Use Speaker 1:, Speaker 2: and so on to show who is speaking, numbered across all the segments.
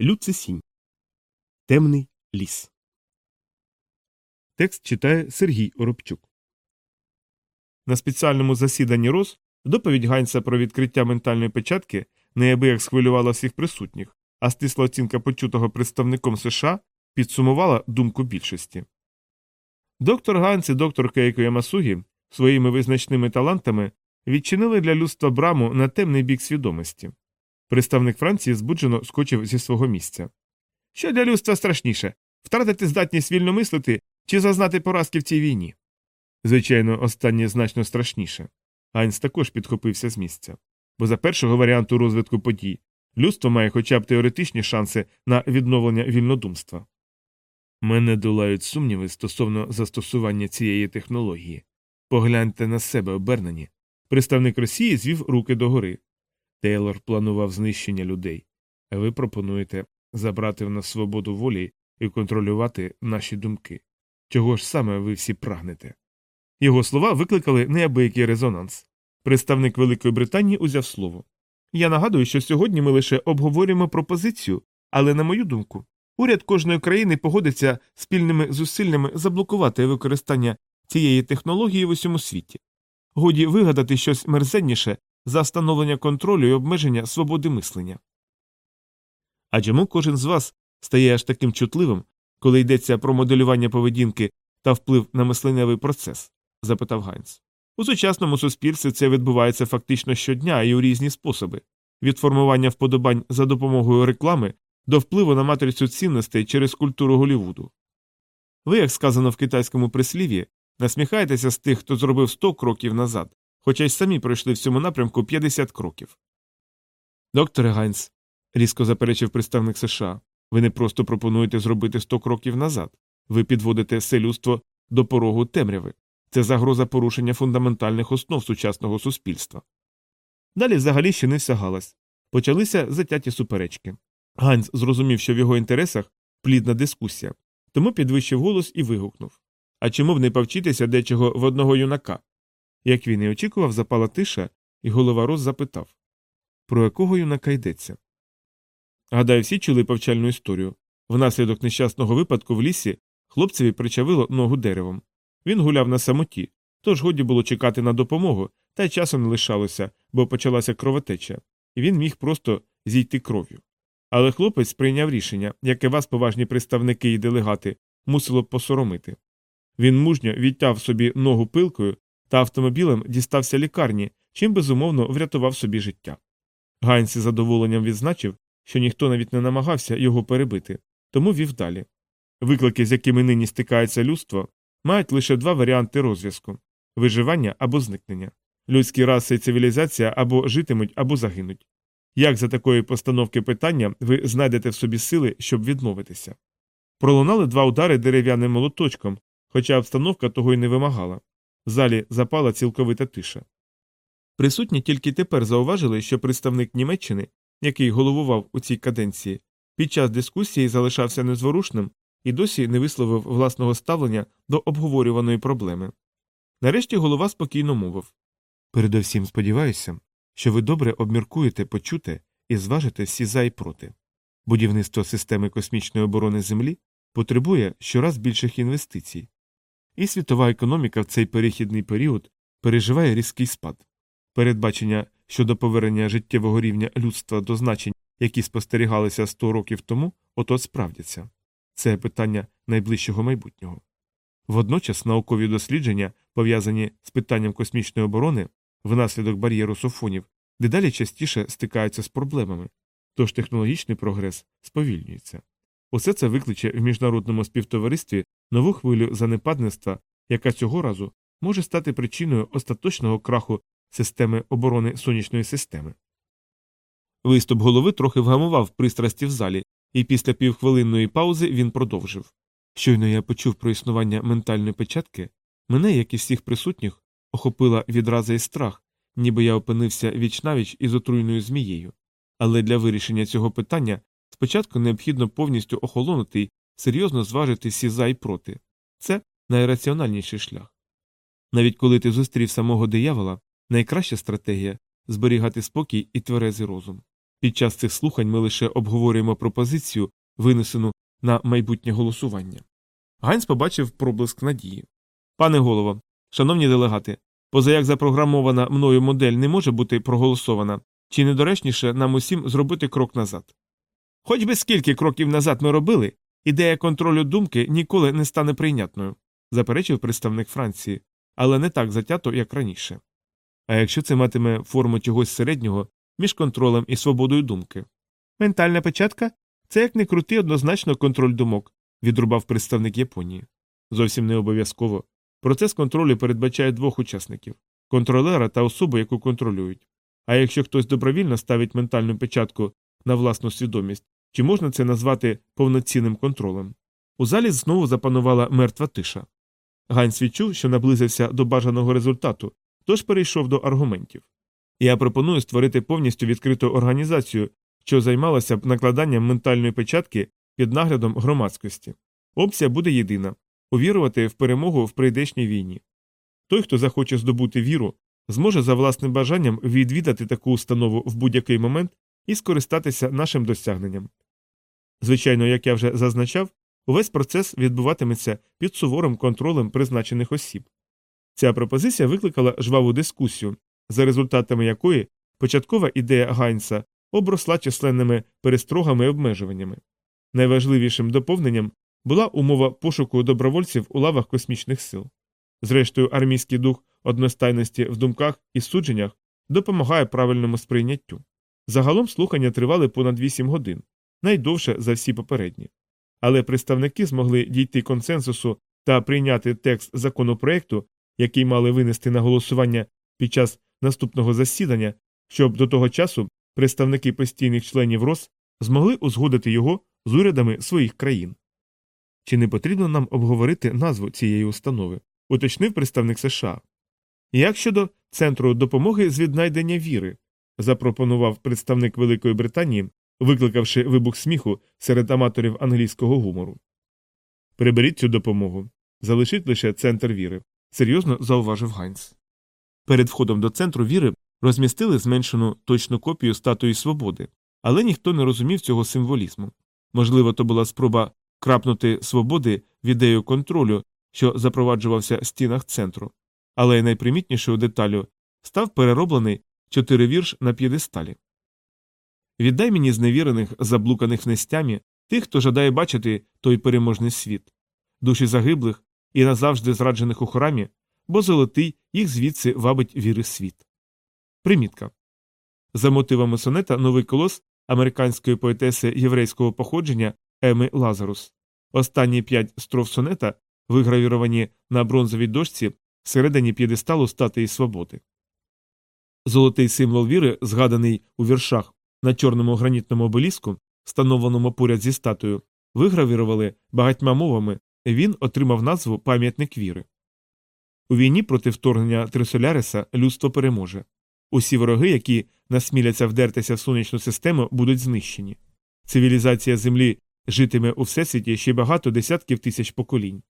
Speaker 1: Люцисінь. Темний ліс. Текст читає Сергій Оробчук. На спеціальному засіданні РОС доповідь Ганса про відкриття ментальної печатки неабияк схвилювала всіх присутніх, а стисла оцінка почутого представником США підсумувала думку більшості. Доктор Ганс і доктор Кейко Ямасугі своїми визначними талантами відчинили для людства браму на темний бік свідомості. Представник Франції збуджено скочив зі свого місця. Що для людства страшніше втратити здатність вільно мислити чи зазнати поразки в цій війні? Звичайно, останнє значно страшніше. Гайнс також підхопився з місця. Бо за першого варіанту розвитку подій людство має хоча б теоретичні шанси на відновлення вільнодумства. Мене долають сумніви стосовно застосування цієї технології. Погляньте на себе обернені. Представник Росії звів руки догори. Тейлор планував знищення людей, а ви пропонуєте забрати в нас свободу волі і контролювати наші думки. Чого ж саме ви всі прагнете? Його слова викликали неабиякий резонанс. Представник Великої Британії узяв слово. Я нагадую, що сьогодні ми лише обговорюємо пропозицію, але, на мою думку, уряд кожної країни погодиться спільними зусиллями заблокувати використання цієї технології в усьому світі. Годі вигадати щось мерзенніше за встановлення контролю і обмеження свободи мислення. А чому кожен з вас стає аж таким чутливим, коли йдеться про моделювання поведінки та вплив на мисленнєвий процес? запитав Гайнс. У сучасному суспільстві це відбувається фактично щодня і у різні способи від формування вподобань за допомогою реклами до впливу на матрицю цінностей через культуру Голівуду. Ви, як сказано в китайському прислів'ї, насміхаєтеся з тих, хто зробив 100 кроків назад, хоча й самі пройшли в цьому напрямку 50 кроків. Докторе Гайнс, різко заперечив представник США, ви не просто пропонуєте зробити 100 кроків назад, ви підводите все людство до порогу темряви. Це загроза порушення фундаментальних основ сучасного суспільства. Далі взагалі ще не всягалась. Почалися затяті суперечки. Ганс зрозумів, що в його інтересах плідна дискусія, тому підвищив голос і вигукнув А чому б не повчитися дечого в одного юнака? Як він і очікував, запала тиша, і голова Рос запитав Про якого юнака йдеться? Гадаю, всі чули повчальну історію. Внаслідок нещасного випадку в лісі хлопцеві причавило ногу деревом. Він гуляв на самоті, тож годі було чекати на допомогу, та й часу не лишалося, бо почалася кровотеча, і він міг просто зійти кров'ю. Але хлопець прийняв рішення, яке вас, поважні представники і делегати, мусило посоромити. Він мужньо відтяв собі ногу пилкою та автомобілем дістався лікарні, чим безумовно врятував собі життя. Гайнс із задоволенням відзначив, що ніхто навіть не намагався його перебити, тому вів далі. Виклики, з якими нині стикається людство, мають лише два варіанти розв'язку виживання або зникнення. Людські раси і цивілізація або житимуть, або загинуть. Як за такої постановки питання ви знайдете в собі сили, щоб відмовитися? Пролунали два удари дерев'яним молоточком, хоча обстановка того й не вимагала. В залі запала цілковита тиша. Присутні тільки тепер зауважили, що представник Німеччини, який головував у цій каденції, під час дискусії залишався незворушним і досі не висловив власного ставлення до обговорюваної проблеми. Нарешті голова спокійно мовив Передовсім сподіваюся, що ви добре обміркуєте, почуте і зважите всі за і проти. Будівництво системи космічної оборони Землі потребує щораз більших інвестицій, і світова економіка в цей перехідний період переживає різкий спад. Передбачення щодо повернення життєвого рівня людства до значень, які спостерігалися 100 років тому, ото справдяться. Це питання найближчого майбутнього. Водночас наукові дослідження, пов'язані з питанням космічної оборони, внаслідок бар'єру софонів, дедалі частіше стикаються з проблемами, тож технологічний прогрес сповільнюється. Усе це викличе в міжнародному співтоваристві нову хвилю занепадництва, яка цього разу може стати причиною остаточного краху системи оборони сонячної системи. Виступ голови трохи вгамував пристрасті в залі, і після півхвилинної паузи він продовжив Щойно я почув про існування ментальної печатки, мене, як і всіх присутніх, охопила відраза і страх, ніби я опинився вічнавіч із отруйною змією. Але для вирішення цього питання спочатку необхідно повністю охолонути й серйозно зважити всі за і проти це найраціональніший шлях. Навіть коли ти зустрів самого диявола, найкраща стратегія зберігати спокій і тверезий розум. Під час цих слухань ми лише обговорюємо пропозицію, винесену на майбутнє голосування. Ганс побачив проблиск надії. Пане голово, шановні делегати, поза як запрограмована мною модель не може бути проголосована, чи недоречніше нам усім зробити крок назад. Хоч би скільки кроків назад ми робили, ідея контролю думки ніколи не стане прийнятною, заперечив представник Франції, але не так затято, як раніше. А якщо це матиме форму чогось середнього між контролем і свободою думки? Ментальна печатка це як не крутий однозначно контроль думок, відрубав представник Японії. Зовсім не обов'язково. Процес контролю передбачає двох учасників контролера та особу, яку контролюють. А якщо хтось добровільно ставить ментальну печатку на власну свідомість, чи можна це назвати повноцінним контролем? У залі знову запанувала мертва тиша. Ганс відчув, що наблизився до бажаного результату, тож перейшов до аргументів. Я пропоную створити повністю відкриту організацію, що займалася б накладанням ментальної печатки під наглядом громадськості. Опція буде єдина увірувати в перемогу в прийдешній війні. Той, хто захоче здобути віру, зможе за власним бажанням відвідати таку установу в будь-який момент і скористатися нашим досягненням. Звичайно, як я вже зазначав, увесь процес відбуватиметься під суворим контролем призначених осіб. Ця пропозиція викликала жваву дискусію, за результатами якої початкова ідея Гайнса обросла численними перестрогами і обмежуваннями. Найважливішим доповненням була умова пошуку добровольців у лавах космічних сил. Зрештою, армійський дух одностайності в думках і судженнях допомагає правильному сприйняттю. Загалом слухання тривали понад 8 годин, найдовше за всі попередні. Але представники змогли дійти консенсусу та прийняти текст законопроекту, який мали винести на голосування під час наступного засідання, щоб до того часу представники постійних членів РОС змогли узгодити його з урядами своїх країн. Чи не потрібно нам обговорити назву цієї установи? уточнив представник США. Як щодо Центру допомоги з віднайдення віри, запропонував представник Великої Британії, викликавши вибух сміху серед аматорів англійського гумору. Приберіть цю допомогу. Залишіть лише центр віри, серйозно зауважив Гайнс. Перед входом до центру віри розмістили зменшену точну копію статуї свободи, але ніхто не розумів цього символізму. Можливо, то була спроба крапнути свободи в ідею контролю, що запроваджувався в стінах центру, але найпримітнішою деталю став перероблений чотиривірш на п'єдесталі. Віддай мені зневірених, заблуканих нестями, тих, хто жадає бачити той переможний світ, душі загиблих і назавжди зраджених у храмі, бо золотий їх звідси вабить віри світ. Примітка. За мотивами сонета новий колос американської поетеси єврейського походження Еми Лазарус. Останні п'ять строф сонета вигравіровані на бронзовій дошці всередині п'єдесталу статуї свободи. Золотий символ віри, згаданий у віршах на чорному гранітному обеліску, встановленому поряд зі статуєю, вигравірували багатьма мовами, він отримав назву пам'ятник віри. У війні проти вторгнення Трисоляриса людство переможе. Усі вороги, які насміляться вдертися в сонячну систему, будуть знищені. Цивілізація Землі житиме у всесвіті ще багато десятків тисяч поколінь.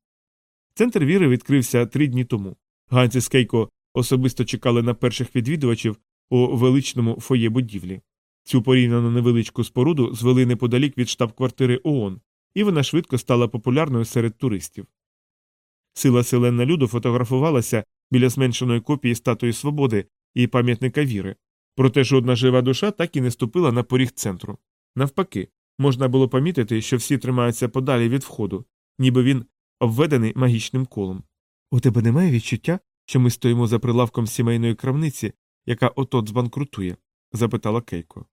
Speaker 1: Центр віри відкрився три дні тому. Ганс і Скейко особисто чекали на перших відвідувачів у величному фоє будівлі. Цю порівняно невеличку споруду звели неподалік від штаб-квартири ООН, і вона швидко стала популярною серед туристів. Сила селена люду фотографувалася біля зменшеної копії статуї свободи і пам'ятника віри, проте жодна жива душа так і не ступила на поріг центру. Навпаки, можна було помітити, що всі тримаються подалі від входу, ніби він обведений магічним колом. У тебе немає відчуття, що ми стоїмо за прилавком сімейної крамниці, яка отот збанкрутує? запитала Кейко.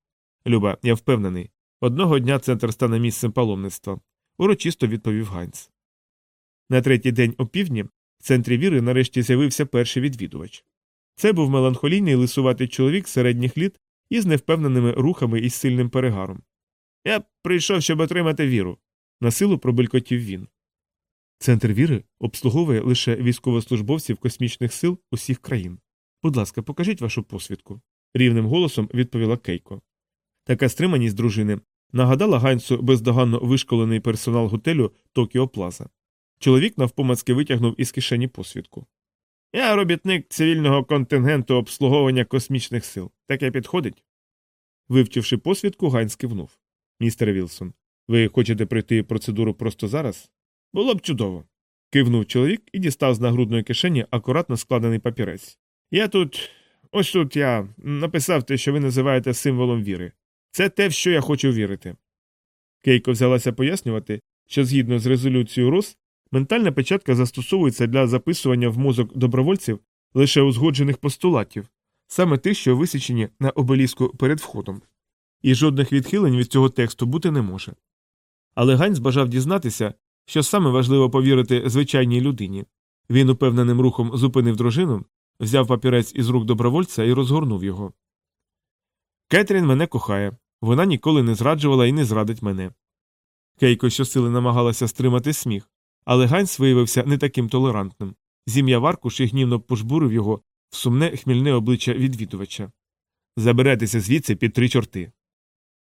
Speaker 1: Люба, я впевнений. Одного дня центр стане місцем паломництва, урочисто відповів Ганс. На третій день опівдні в центрі віри нарешті з'явився перший відвідувач. Це був меланхолійний лисуватий чоловік середніх літ із невпевненими рухами і сильним перегаром. Я прийшов, щоб отримати віру, насилу пробелькотів він. Центр віри обслуговує лише військовослужбовців космічних сил усіх країн. Будь ласка, покажіть вашу посвідку, рівним голосом відповіла Кейко. Така стриманість дружини нагадала Гайнсу бездоганно вишколений персонал готелю Токіо Плаза. Чоловік навпомацьки витягнув із кишені посвідку. Я робітник цивільного контингенту обслуговування космічних сил. Таке підходить? Вивчивши посвідку, Гайнс кивнув. Містер Вілсон, ви хочете пройти процедуру просто зараз? Було б чудово. Кивнув чоловік і дістав з нагрудної кишені акуратно складений папірець. Я тут, ось тут я написав те, що ви називаєте символом віри. Це те, в що я хочу вірити. Кейко взялася пояснювати, що згідно з резолюцією РОС, ментальна печатка застосовується для записування в мозок добровольців лише узгоджених постулатів, саме тих, що висічені на обеліску перед входом. І жодних відхилень від цього тексту бути не може. Але Ганьс бажав дізнатися, що саме важливо повірити звичайній людині. Він упевненим рухом зупинив дружину, взяв папірець із рук добровольця і розгорнув його. Кетрін мене кохає. Вона ніколи не зраджувала і не зрадить мене. Кейко щосили намагалася стримати сміх, але Ганс виявився не таким толерантним. Зім'я аркуш і гнівно пожбурив його в сумне хмільне обличчя відвідувача. Заберетеся звідси під три чорти.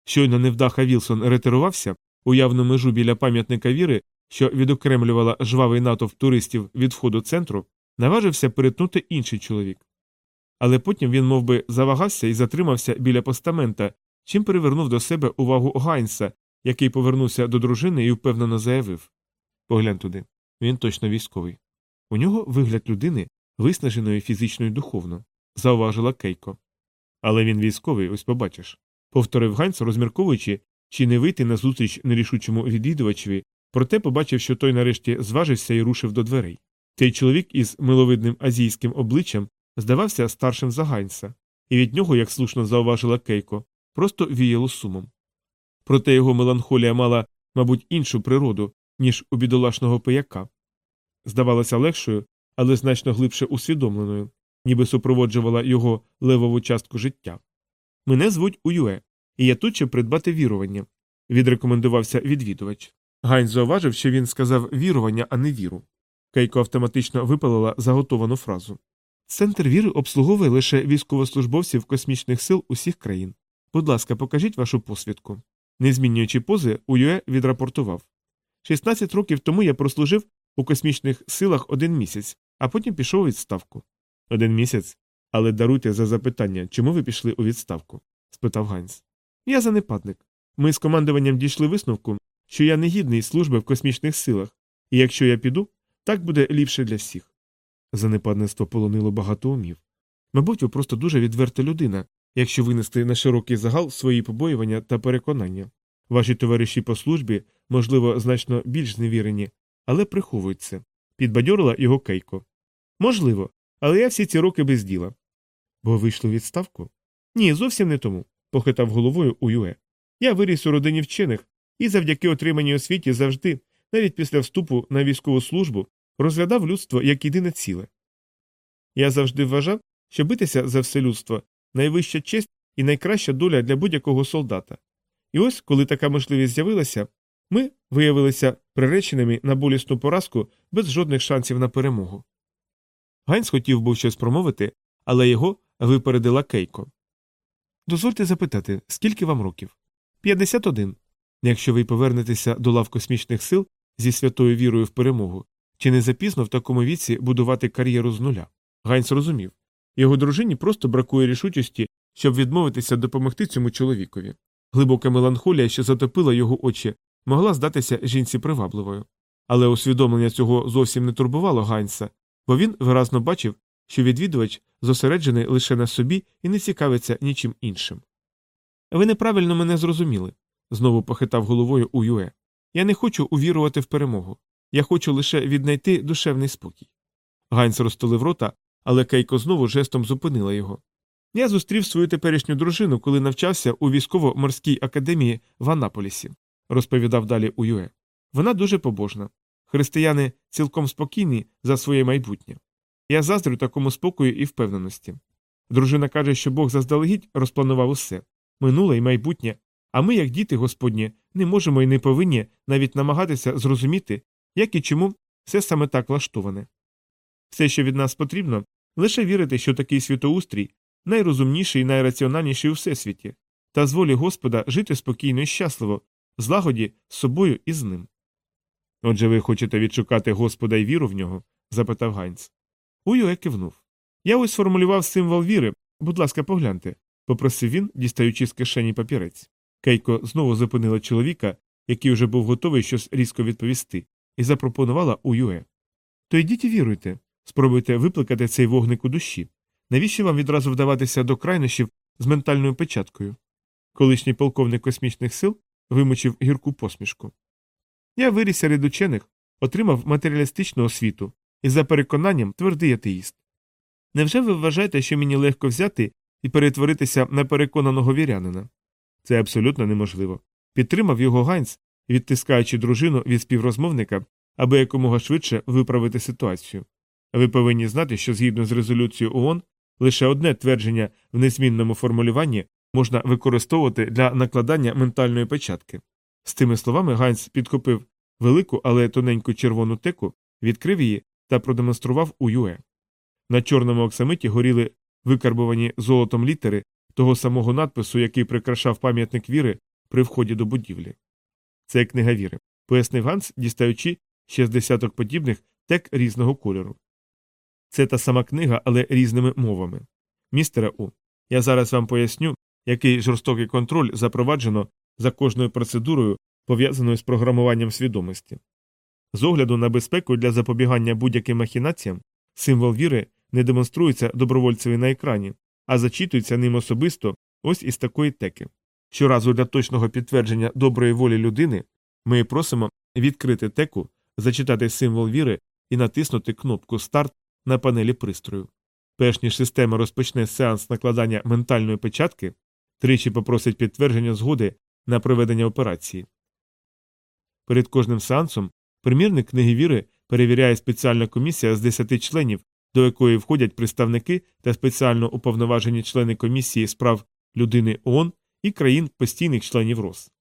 Speaker 1: Щойно невдаха Вілсон ретирувався у явну межу біля пам'ятника віри, що відокремлювала жвавий натовп туристів від входу центру, наважився перетнути інший чоловік. Але потім він мов би, завагався і затримався біля постамента, чим привернув до себе увагу Гайнса, який повернувся до дружини і впевнено заявив Поглянь туди. Він точно військовий. У нього вигляд людини, виснаженої фізично і духовно, зауважила Кейко. Але він військовий, ось побачиш. Повторив Ганс, розмірковуючи, чи не вийти на зустріч нерішучому відвідувачеві, проте побачив, що той нарешті зважився і рушив до дверей. Цей чоловік із миловидним азійським обличчям здавався старшим за Ганса, і від нього, як слушно зауважила Кейко, просто віяло сумом. Проте його меланхолія мала, мабуть, іншу природу, ніж у бідолашного пияка. Здавалося легшою, але значно глибше усвідомленою, ніби супроводжувала його левову частку життя. Мене звуть Уюе, і я тут щоб придбати вірування, відрекомендувався відвідувач. Гайн зауважив, що він сказав вірування, а не віру. Кейко автоматично випалила заготовану фразу. Центр віри обслуговує лише військовослужбовців космічних сил усіх країн. Будь ласка, покажіть вашу посвідку. Не змінюючи пози, Уюе відрапортував. 16 років тому я прослужив у космічних силах один місяць, а потім пішов у відставку. Один місяць. Але даруйте за запитання, чому ви пішли у відставку? спитав Ганс. Я занепадник. Ми з командуванням дійшли висновку, що я не гідний служби в космічних силах, і якщо я піду, так буде ліпше для всіх. Занепадництво полонило багато умів. Мабуть, ви просто дуже відверта людина, якщо винести на широкий загал свої побоювання та переконання. Ваші товариші по службі, можливо, значно більш зневірені, але приховують це. Підбадьорила його Кейко. Можливо, але я всі ці роки без діла. Бо вийшли у відставку? Ні, зовсім не тому, похитав головою Уюе. Я виріс у родині вчених і завдяки отриманій освіті завжди, навіть після вступу на військову службу, розглядав людство як єдине ціле. Я завжди вважав, що битися за все людство найвища честь і найкраща доля для будь-якого солдата. І ось, коли така можливість з'явилася, ми виявилися приреченими на болісну поразку без жодних шансів на перемогу. Гайнс хотів був щось промовити, але його випередила Кейко. Дозвольте запитати, скільки вам років? 51. Якщо ви повернетеся до лав космічних сил зі святою вірою в перемогу, чи не запізно в такому віці будувати кар'єру з нуля? Гайнс розумів його дружині просто бракує рішучості, щоб відмовитися допомогти цьому чоловікові. Глибока меланхолія, що затопила його очі, могла здатися жінці привабливою. Але усвідомлення цього зовсім не турбувало Гайнса, бо він виразно бачив, що відвідувач зосереджений лише на собі і не цікавиться нічим іншим. Ви неправильно мене зрозуміли, знову похитав головою Уюе. Я не хочу увірувати в перемогу. Я хочу лише віднайти душевний спокій. Гайнс розтулив рота, але Кейко знову жестом зупинила його. Я зустрів свою теперішню дружину, коли навчався у військово-морській академії в Анаполісі, розповідав далі Уюе. Вона дуже побожна. Християни цілком спокійні за своє майбутнє. Я заздрю такому спокою і впевненості. Дружина каже, що Бог заздалегідь розпланував усе минуле і майбутнє, а ми, як діти Господні, не можемо і не повинні навіть намагатися зрозуміти, як і чому все саме так влаштоване. Все, що від нас потрібно, лише вірити, що такий світоустрій найрозумніший і найраціональніший у всесвіті, та з волі Господа жити спокійно і щасливо, злагоді з собою і з ним. Отже, ви хочете відшукати Господа і віру в нього? запитав Ганц. Уюе кивнув. Я ось сформулював символ віри, будь ласка, погляньте. попросив він, дістаючи з кишені папірець. Кейко знову зупинила чоловіка, який уже був готовий щось різко відповісти, і запропонувала Уюе. То йдіть і віруйте, спробуйте випликати цей вогник у душі. Навіщо вам відразу вдаватися до крайнощів з ментальною печаткою? Колишній полковник космічних сил вимучив гірку посмішку. Я виріс серед учених, отримав матеріалістичну освіту і за переконанням твердий атеїст. Невже ви вважаєте, що мені легко взяти і перетворитися на переконаного вірянина? Це абсолютно неможливо. Підтримав його Ганс, відтискаючи дружину від співрозмовника, аби якомога швидше виправити ситуацію. Ви повинні знати, що згідно з резолюцією ООН, лише одне твердження в незмінному формулюванні можна використовувати для накладання ментальної печатки. З цими словами Ганс підхопив велику, але тоненьку червону теку, відкрив її та продемонстрував у Юе. На чорному оксамиті горіли викарбовані золотом літери того самого надпису, який прикрашав пам'ятник віри при вході до будівлі. Це книга віри, пояснив Ганс, дістаючи ще з десяток подібних тек різного кольору. Це та сама книга, але різними мовами. Містере У, я зараз вам поясню, який жорстокий контроль запроваджено за кожною процедурою, пов'язаною з програмуванням свідомості. З огляду на безпеку для запобігання будь-яким махінаціям, символ віри не демонструється добровольцеві на екрані, а зачитується ним особисто ось із такої теки. Щоразу для точного підтвердження доброї волі людини ми просимо відкрити теку, зачитати символ віри і натиснути кнопку Старт на панелі пристрою. Перш ніж система розпочне сеанс накладання ментальної печатки, тричі попросить підтвердження згоди на проведення операції. Перед кожним сеансом примірник книги віри перевіряє спеціальна комісія з 10 членів, до якої входять представники та спеціально уповноважені члени комісії справ людини ООН і країн постійних членів РОС.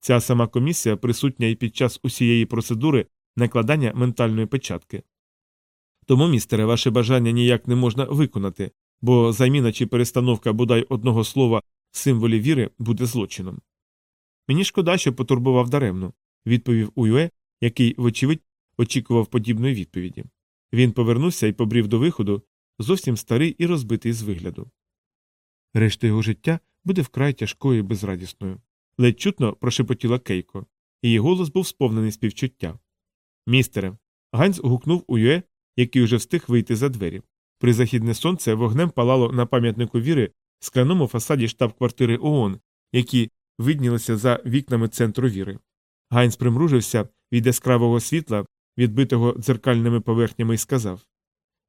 Speaker 1: Ця сама комісія присутня і під час усієї процедури накладання ментальної печатки. Тому, містере, ваше бажання ніяк не можна виконати, бо заміна чи перестановка бодай одного слова в символі віри буде злочином. Мені шкода, що потурбував даремно, відповів Уюе, який, вочевидь, очікував подібної відповіді. Він повернувся і побрів до виходу, зовсім старий і розбитий з вигляду. Решта його життя буде вкрай тяжкою і безрадісною. Ледь чутно прошепотіла Кейко, її голос був сповнений співчуття. Містере. Гайнс гукнув Уюе, який уже встиг вийти за двері. Призахідне сонце вогнем палало на пам'ятнику віри в скляному фасаді штаб-квартири ООН, які виднілися за вікнами центру віри. Гайнс примружився від яскравого світла, відбитого дзеркальними поверхнями, і сказав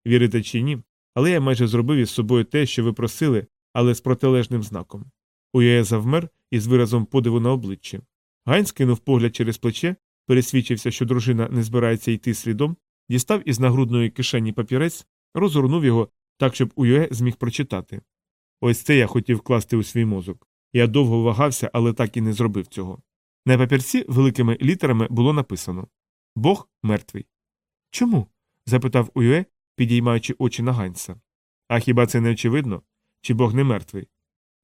Speaker 1: Вірите чи ні, але я майже зробив із собою те, що ви просили, але з протилежним знаком. Уюе завмер із виразом подиву на обличчі. Гайнс кинув погляд через плече, пересвідчився, що дружина не збирається йти слідом, дістав із нагрудної кишені папірець, розгорнув його так, щоб Уюе зміг прочитати. Ось це я хотів вкласти у свій мозок. Я довго вагався, але так і не зробив цього. На папірці великими літерами було написано Бог мертвий. Чому? запитав Уюе, підіймаючи очі на Гайнса. А хіба це не очевидно? Чи Бог не мертвий?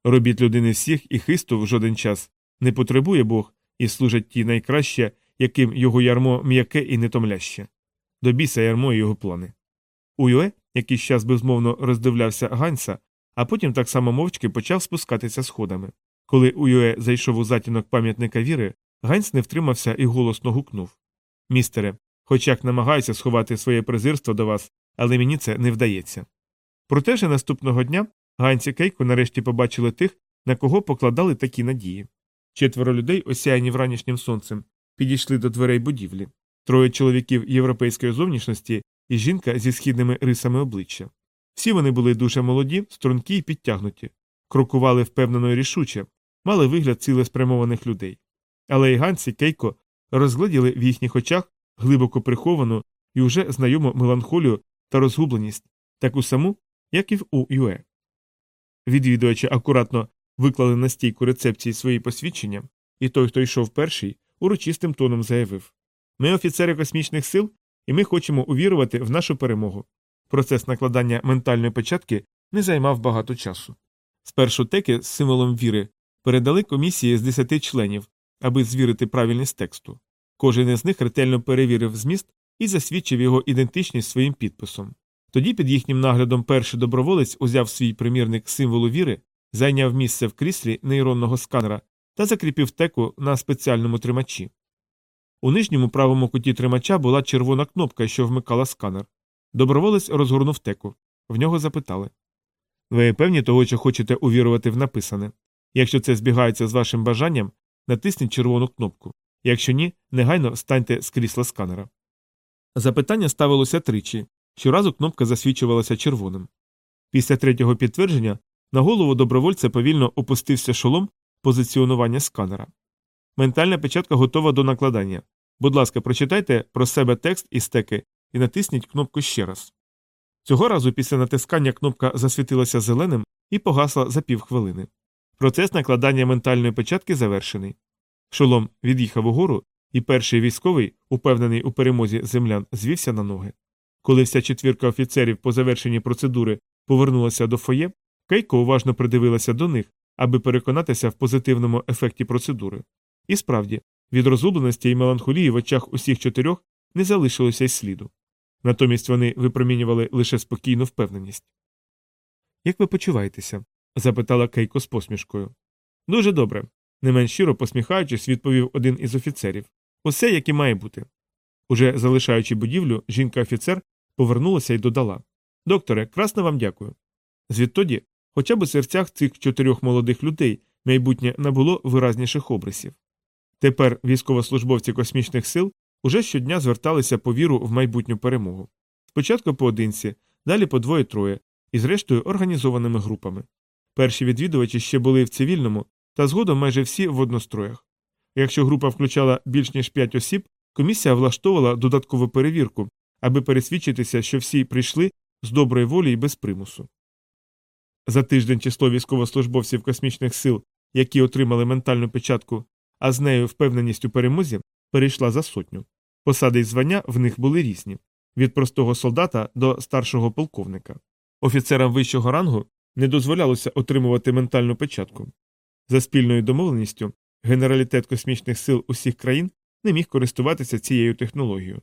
Speaker 1: Робіть людини всіх і хисту в жоден час не потребує Бог і служать ті найкраще, яким його ярмо м'яке і нетомляще. До біса ярмо і його плани. Уюе, якийсь час безмовно роздивлявся Ганса, а потім так само мовчки почав спускатися сходами. Коли Уюе зайшов у затінок пам'ятника віри, Ганс не втримався і голосно гукнув Містере, хоч як намагаюся сховати своє презирство до вас, але мені це не вдається. Проте ж наступного дня Ганс і Кейко нарешті побачили тих, на кого покладали такі надії. Четверо людей, осяяні вранішнім сонцем, підійшли до дверей будівлі, троє чоловіків європейської зовнішності і жінка зі східними рисами обличчя. Всі вони були дуже молоді, стрункі й підтягнуті, крокували впевнено і рішуче, мали вигляд цілеспрямованих людей. Але і Ганс і Кейко розгледіли в їхніх очах глибоко приховану і уже знайому меланхолію та розгубленість, таку саму, як і в УЮЕ. Відвідувачі акуратно виклали на стійку рецепції свої посвідчення, і той, хто йшов перший, урочистим тоном заявив Ми офіцери космічних сил, і ми хочемо увірувати в нашу перемогу. Процес накладання ментальної печатки не займав багато часу. Спершу теки з символом віри передали комісії з 10 членів, аби звірити правильність тексту. Кожен із них ретельно перевірив зміст і засвідчив його ідентичність своїм підписом. Тоді під їхнім наглядом перший доброволець узяв свій примірник символу віри, зайняв місце в кріслі нейронного сканера та закріпив теку на спеціальному тримачі. У нижньому правому куті тримача була червона кнопка, що вмикала сканер. Доброволець розгорнув теку. В нього запитали Ви певні того, що хочете увірувати в написане? Якщо це збігається з вашим бажанням, натисніть червону кнопку. Якщо ні, негайно встаньте з крісла сканера. Запитання ставилося тричі. Щоразу кнопка засвічувалася червоним. Після третього підтвердження на голову добровольця повільно опустився шолом позиціонування сканера. Ментальна печатка готова до накладання. Будь ласка, прочитайте про себе текст із теки і натисніть кнопку ще раз. Цього разу після натискання кнопка засвітилася зеленим і погасла за півхвилини. Процес накладання ментальної печатки завершений. Шолом від'їхав угору, і перший військовий, упевнений у перемозі землян, звівся на ноги. Коли вся четвірка офіцерів по завершенні процедури повернулася до фоє, Кейко уважно придивилася до них, аби переконатися в позитивному ефекті процедури. І справді, від розгубленості і меланхолії в очах усіх чотирьох не залишилося й сліду. Натомість вони випромінювали лише спокійну впевненість. Як ви почуваєтеся? Запитала Кейко з посмішкою. Дуже добре. Не менш щиро посміхаючись, відповів один із офіцерів. Усе як і має бути. Уже залишаючи будівлю, жінка-офіцер повернулася і додала Докторе, красно вам дякую. Звідтоді, хоча б у серцях цих чотирьох молодих людей майбутнє набуло виразніших обрисів. Тепер військовослужбовці космічних сил уже щодня зверталися по віру в майбутню перемогу. Спочатку поодинці, далі по двоє-троє, і зрештою організованими групами. Перші відвідувачі ще були в цивільному, та згодом майже всі в одностроях. Якщо група включала більш ніж п'ять осіб, комісія влаштовувала додаткову перевірку, аби пересвідчитися, що всі прийшли з доброї волі і без примусу. За тиждень число військовослужбовців космічних сил, які отримали ментальну печатку, а з нею впевненість у перемозі, перейшла за сотню. Посади й звання в них були різні від простого солдата до старшого полковника. Офіцерам вищого рангу не дозволялося отримувати ментальну печатку. За спільною домовленістю, генералітет космічних сил усіх країн не міг користуватися цією технологією.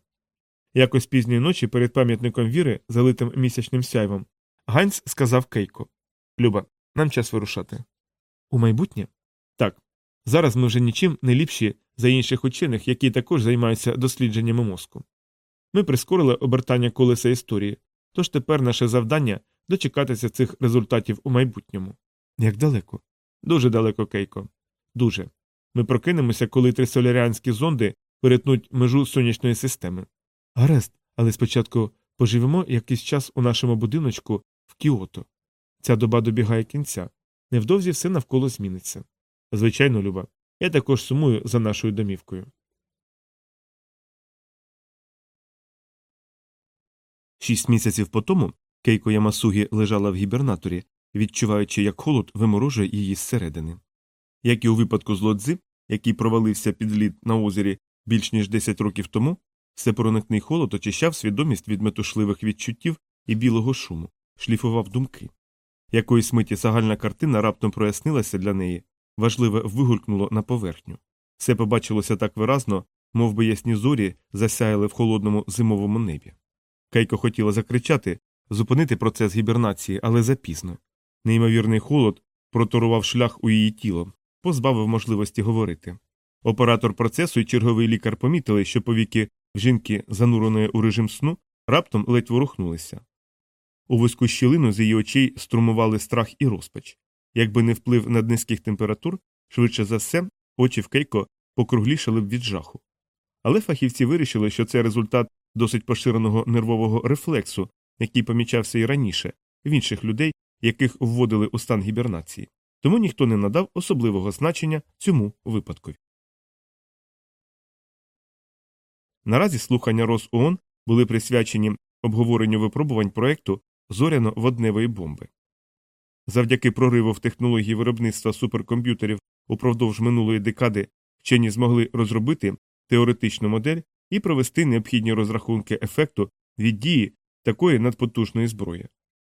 Speaker 1: Якось пізньої ночі перед пам'ятником віри, залитим місячним сяйвом, Ганс сказав Кейко Люба, нам час вирушати. У майбутнє? Так. Зараз ми вже нічим не ліпші за інших учених, які також займаються дослідженнями мозку. Ми прискорили обертання колеса історії, тож тепер наше завдання дочекатися цих результатів у майбутньому. Як далеко? Дуже далеко, Кейко. Дуже. Ми прокинемося, коли три соляріанські зонди перетнуть межу сонячної системи. Гаразд, але спочатку поживемо якийсь час у нашому будиночку в Кіото. Ця доба добігає кінця. Невдовзі все навколо зміниться. Звичайно, Люба, я також сумую за нашою домівкою. Шість місяців по тому Кейко Ямасугі лежала в гібернаторі, відчуваючи, як холод виморожує її зсередини. Як і у випадку з лодзи, який провалився під лід на озері більш ніж 10 років тому, всепроникний холод очищав свідомість від метушливих відчуттів і білого шуму, шліфував думки. Якоїсь миті загальна картина раптом прояснилася для неї, важливе вигулькнуло на поверхню. Все побачилося так виразно, мов би ясні зорі засяяли в холодному зимовому небі. Кайко хотіла закричати, зупинити процес гібернації, але запізно. Неймовірний холод проторував шлях у її тіло, позбавив можливості говорити. Оператор процесу і черговий лікар помітили, що повіки жінки, зануреної у режим сну, раптом ледь ворухнулися. У вузьку щілину з її очей струмували страх і розпач. Якби не вплив наднизьких температур, швидше за все, очі в Кейко покруглішали б від жаху. Але фахівці вирішили, що це результат досить поширеного нервового рефлексу, який помічався і раніше, в інших людей, яких вводили у стан гібернації, тому ніхто не надав особливого значення цьому випадкові. Наразі слухання Рос ООН були присвячені обговоренню випробувань проекту зоряно водневої бомби. Завдяки прориву в технології виробництва суперкомп'ютерів упродовж минулої декади вчені змогли розробити теоретичну модель і провести необхідні розрахунки ефекту від дії такої надпотужної зброї.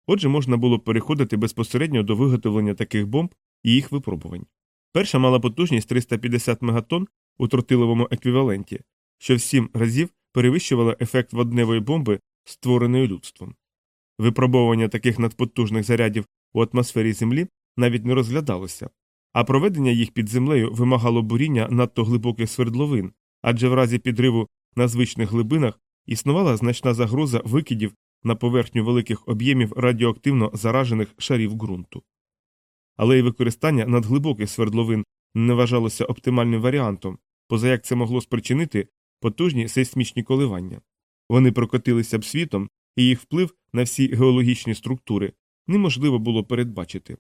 Speaker 1: Отже, можна було переходити безпосередньо до виготовлення таких бомб і їх випробувань. Перша мала потужність 350 мегатонн у тротиловому еквіваленті, що в сім разів перевищувала ефект водневої бомби, створеної людством. Випробовування таких надпотужних зарядів у атмосфері Землі навіть не розглядалося, а проведення їх під землею вимагало буріння надто глибоких свердловин, адже в разі підриву на звичних глибинах існувала значна загроза викидів на поверхню великих об'ємів радіоактивно заражених шарів ґрунту. Але й використання надглибоких свердловин не вважалося оптимальним варіантом, поза як це могло спричинити потужні сейсмічні коливання. Вони прокотилися б світом, і їх вплив на всі геологічні структури неможливо було передбачити.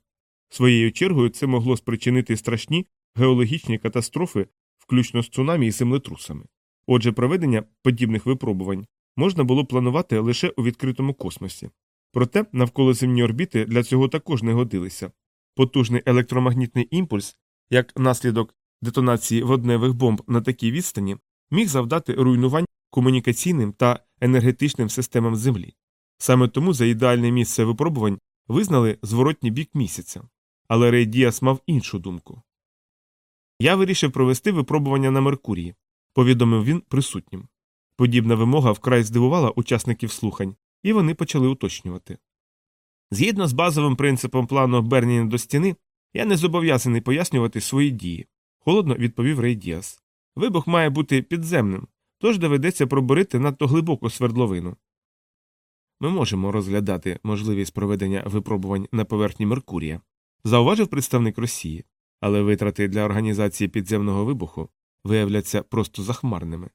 Speaker 1: Своєю чергою це могло спричинити страшні геологічні катастрофи, включно з цунамі і землетрусами. Отже, проведення подібних випробувань можна було планувати лише у відкритому космосі. Проте навколоземні орбіти для цього також не годилися. Потужний електромагнітний імпульс, як наслідок детонації водневих бомб на такій відстані, міг завдати руйнувань комунікаційним та енергетичним системам Землі. Саме тому за ідеальне місце випробувань визнали зворотній бік місяця. Але Рей Діас мав іншу думку. Я вирішив провести випробування на Меркурії, повідомив він присутнім. Подібна вимога вкрай здивувала учасників слухань, і вони почали уточнювати. Згідно з базовим принципом плану обернення до стіни, я не зобов'язаний пояснювати свої дії, холодно відповів Рей Діас. Вибух має бути підземним, тож доведеться проборити надто глибоку свердловину. Ми можемо розглядати можливість проведення випробувань на поверхні Меркурія, зауважив представник Росії, але витрати для організації підземного вибуху виявляться просто захмарними.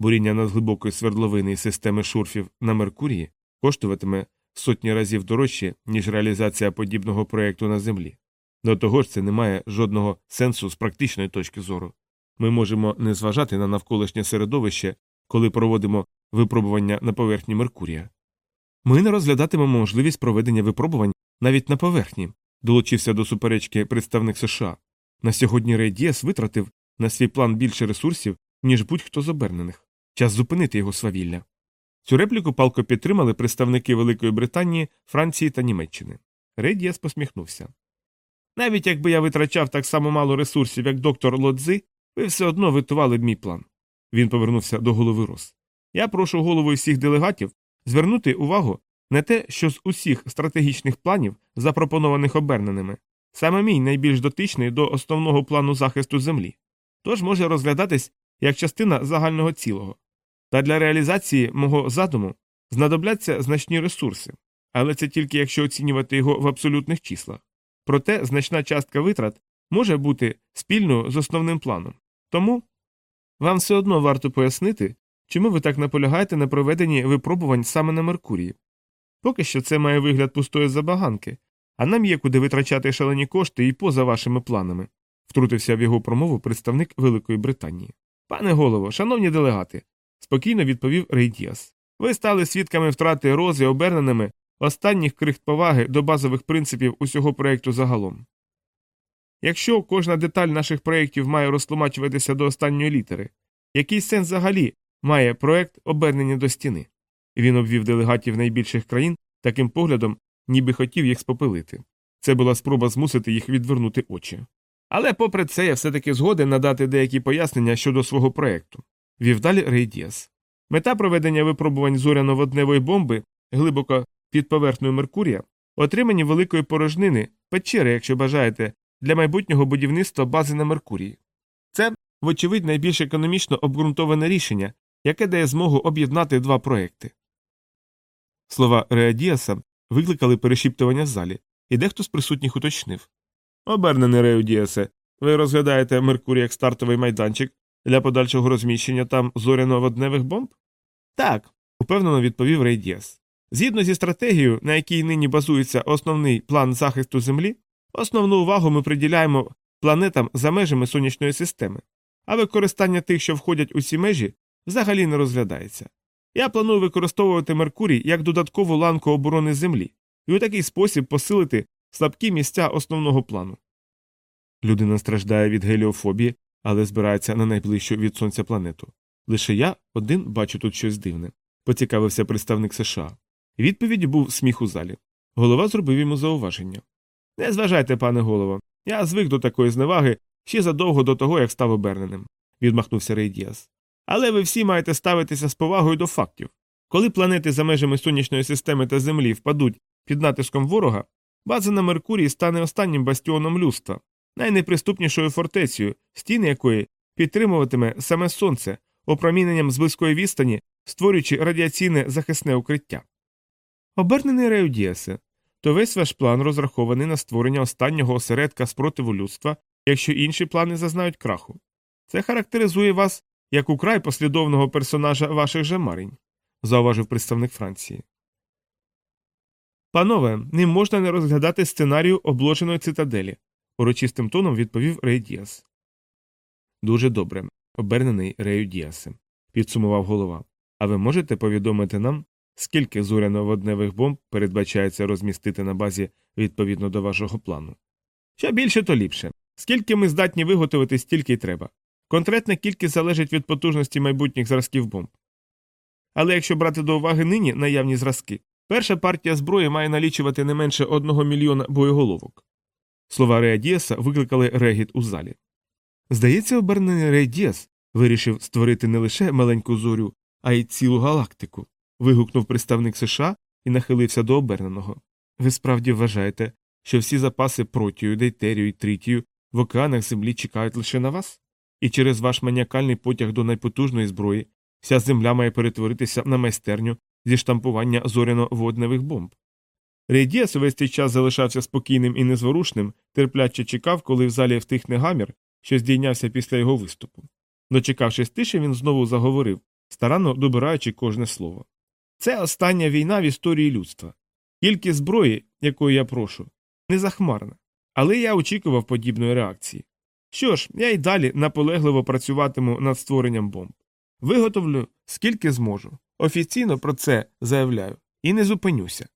Speaker 1: Буріння надглибокої свердловини і системи шурфів на Меркурії коштуватиме сотні разів дорожче, ніж реалізація подібного проєкту на Землі. До того ж, це не має жодного сенсу з практичної точки зору. Ми можемо не зважати на навколишнє середовище, коли проводимо випробування на поверхні Меркурія. Ми не розглядатимемо можливість проведення випробувань навіть на поверхні, долучився до суперечки представник США. На сьогодні Рейдіас витратив на свій план більше ресурсів, ніж будь-хто з обернених. Час зупинити його свавілля. Цю репліку палко підтримали представники Великої Британії, Франції та Німеччини. Рей Діас посміхнувся. Навіть якби я витрачав так само мало ресурсів, як доктор Лодзи, ви все одно витували б мій план. Він повернувся до голови Рос. Я прошу голову всіх делегатів звернути увагу на те, що з усіх стратегічних планів, запропонованих оберненими, саме мій найбільш дотичний до основного плану захисту Землі, тож може розглядатись як частина загального цілого. Та для реалізації мого задуму знадобляться значні ресурси, але це тільки якщо оцінювати його в абсолютних числах. Проте значна частка витрат може бути спільною з основним планом. Тому вам все одно варто пояснити, чому ви так наполягаєте на проведенні випробувань саме на Меркурії. Поки що це має вигляд пустої забаганки, а нам є куди витрачати шалені кошти і поза вашими планами, втрутився в його промову представник Великої Британії. Пане голово, шановні делегати, спокійно відповів Рейдіас. Ви стали свідками втрати рози оберненими останніх крихт поваги до базових принципів усього проєкту загалом. Якщо кожна деталь наших проєктів має розтлумачуватися до останньої літери, який сенс взагалі має проєкт обернення до стіни? Він обвів делегатів найбільших країн таким поглядом, ніби хотів їх спопилити. Це була спроба змусити їх відвернути очі. Але, попри це, я все таки згоден надати деякі пояснення щодо свого проєкту. Вів далі Рейдіас. Мета проведення випробувань зоряно-водневої бомби глибоко під поверхнею Меркурія, отримані великої порожнини, печери, якщо бажаєте, для майбутнього будівництва бази на Меркурії. Це, вочевидь, найбільш економічно обґрунтоване рішення, яке дає змогу об'єднати два проекти. Слова Реадіаса викликали перешіптування в залі, і дехто з присутніх уточнив. Обернений Реодіасе, ви розглядаєте Меркурій як стартовий майданчик для подальшого розміщення там зоряно-водневих бомб? Так, упевнено відповів Рейдіас. Згідно зі стратегією, на якій нині базується основний план захисту Землі, основну увагу ми приділяємо планетам за межами сонячної системи, а використання тих, що входять у ці межі, взагалі не розглядається. Я планую використовувати Меркурій як додаткову ланку оборони Землі і у такий спосіб посилити слабкі місця основного плану. Людина страждає від геліофобії, але збирається на найближчу від сонця планету. Лише я один бачу тут щось дивне, поцікавився представник США. Відповідь був сміх у залі. Голова зробив йому зауваження. Не зважайте, пане голово, я звик до такої зневаги ще задовго до того, як став оберненим, відмахнувся Рейдіас. Але ви всі маєте ставитися з повагою до фактів. Коли планети за межами сонячної системи та Землі впадуть під натиском ворога, База на Меркурії стане останнім бастіоном людства, найнеприступнішою фортецею, стіни якої підтримуватиме саме сонце, опроміненням з близької відстані, створюючи радіаційне захисне укриття. Обернений Реодіасе, то весь ваш план розрахований на створення останнього осередка спротиву людства, якщо інші плани зазнають краху. Це характеризує вас як украй послідовного персонажа ваших же марень, зауважив представник Франції. Панове, не можна не розглядати сценарію обложеної цитаделі, урочистим тоном відповів Рей Діас. Дуже добре, обернений Рею Діасе, підсумував голова. А ви можете повідомити нам, скільки зоряно-водневих бомб передбачається розмістити на базі відповідно до вашого плану? Що більше, то ліпше. Скільки ми здатні виготовити, стільки й треба. Конкретна кількість залежить від потужності майбутніх зразків бомб. Але якщо брати до уваги нині наявні зразки, перша партія зброї має налічувати не менше одного мільйона боєголовок. Слова Рея викликали регіт у залі. Здається, обернений Рей вирішив створити не лише маленьку зорю, а й цілу галактику. вигукнув представник США і нахилився до оберненого. Ви справді вважаєте, що всі запаси протію, дейтерію і тритію в океанах землі чекають лише на вас? І через ваш маніакальний потяг до найпотужної зброї вся земля має перетворитися на майстерню зі штампування зоряно-водневих бомб. Рейдіас увесь цей час залишався спокійним і незворушним, терпляче чекав, коли в залі втихне гамір, що здійнявся після його виступу. Дочекавшись тиші, він знову заговорив, старанно добираючи кожне слово. Це остання війна в історії людства. Кількість зброї, якої я прошу, не захмарна. Але я очікував подібної реакції. Що ж, я й далі наполегливо працюватиму над створенням бомб. Виготовлю скільки зможу. Офіційно про це заявляю і не зупинюся.